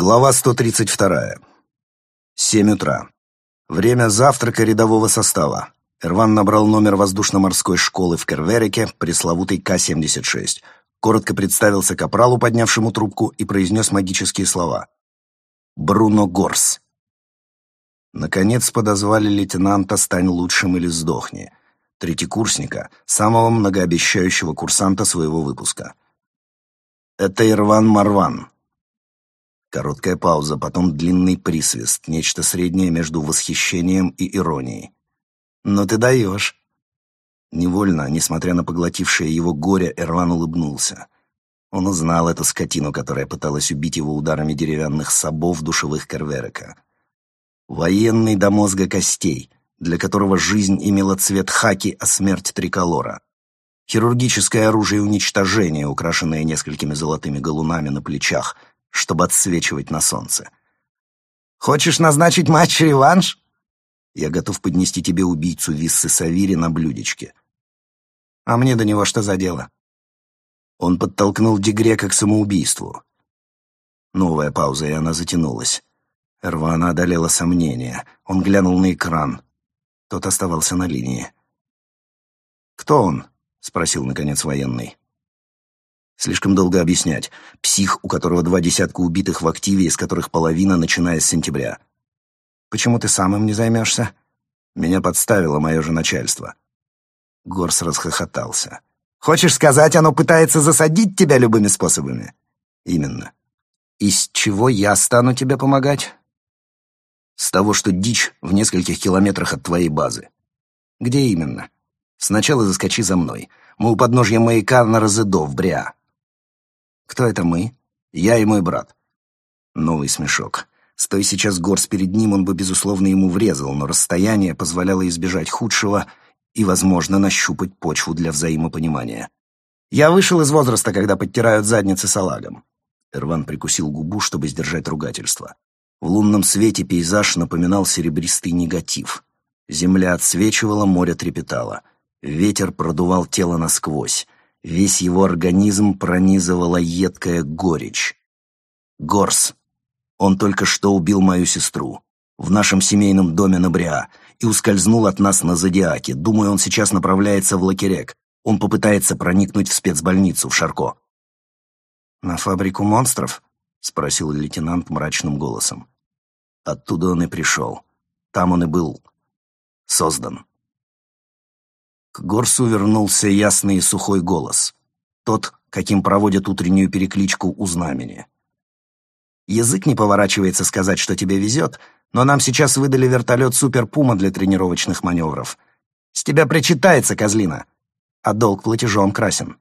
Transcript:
Глава 132. Семь утра. Время завтрака рядового состава. Эрван набрал номер воздушно-морской школы в Керверике, пресловутый К-76. Коротко представился капралу, поднявшему трубку, и произнес магические слова. «Бруно Горс». Наконец подозвали лейтенанта «Стань лучшим или сдохни», третьекурсника, самого многообещающего курсанта своего выпуска. «Это Ирван Марван», Короткая пауза, потом длинный присвист, нечто среднее между восхищением и иронией. «Но ты даешь!» Невольно, несмотря на поглотившее его горе, Эрван улыбнулся. Он узнал эту скотину, которая пыталась убить его ударами деревянных сабов душевых Керверека. Военный до мозга костей, для которого жизнь имела цвет хаки, а смерть триколора. Хирургическое оружие уничтожения, украшенное несколькими золотыми галунами на плечах — чтобы отсвечивать на солнце. «Хочешь назначить матч-реванш?» «Я готов поднести тебе убийцу Виссы Савири на блюдечке». «А мне до него что за дело?» Он подтолкнул Дегрека к самоубийству. Новая пауза, и она затянулась. Эрвана одолела сомнение. Он глянул на экран. Тот оставался на линии. «Кто он?» — спросил, наконец, военный. Слишком долго объяснять. Псих, у которого два десятка убитых в активе, из которых половина, начиная с сентября. Почему ты сам им не займешься? Меня подставило мое же начальство. Горс расхохотался. Хочешь сказать, оно пытается засадить тебя любыми способами? Именно. Из чего я стану тебе помогать? С того, что дичь в нескольких километрах от твоей базы. Где именно? Сначала заскочи за мной. Мы у подножья маяка на Розедо в Бриа. Кто это мы? Я и мой брат. Новый смешок. Стой сейчас Горс перед ним, он бы, безусловно, ему врезал, но расстояние позволяло избежать худшего и, возможно, нащупать почву для взаимопонимания. «Я вышел из возраста, когда подтирают задницы салагом». Эрван прикусил губу, чтобы сдержать ругательство. В лунном свете пейзаж напоминал серебристый негатив. Земля отсвечивала, море трепетало. Ветер продувал тело насквозь. Весь его организм пронизывала едкая горечь. Горс. Он только что убил мою сестру. В нашем семейном доме на Бриа. И ускользнул от нас на Зодиаке. Думаю, он сейчас направляется в Лакерек. Он попытается проникнуть в спецбольницу в Шарко. «На фабрику монстров?» — спросил лейтенант мрачным голосом. Оттуда он и пришел. Там он и был создан. К Горсу вернулся ясный и сухой голос. Тот, каким проводят утреннюю перекличку у знамени. Язык не поворачивается сказать, что тебе везет, но нам сейчас выдали вертолет «Супер Пума» для тренировочных маневров. С тебя причитается, козлина, а долг платежом красен.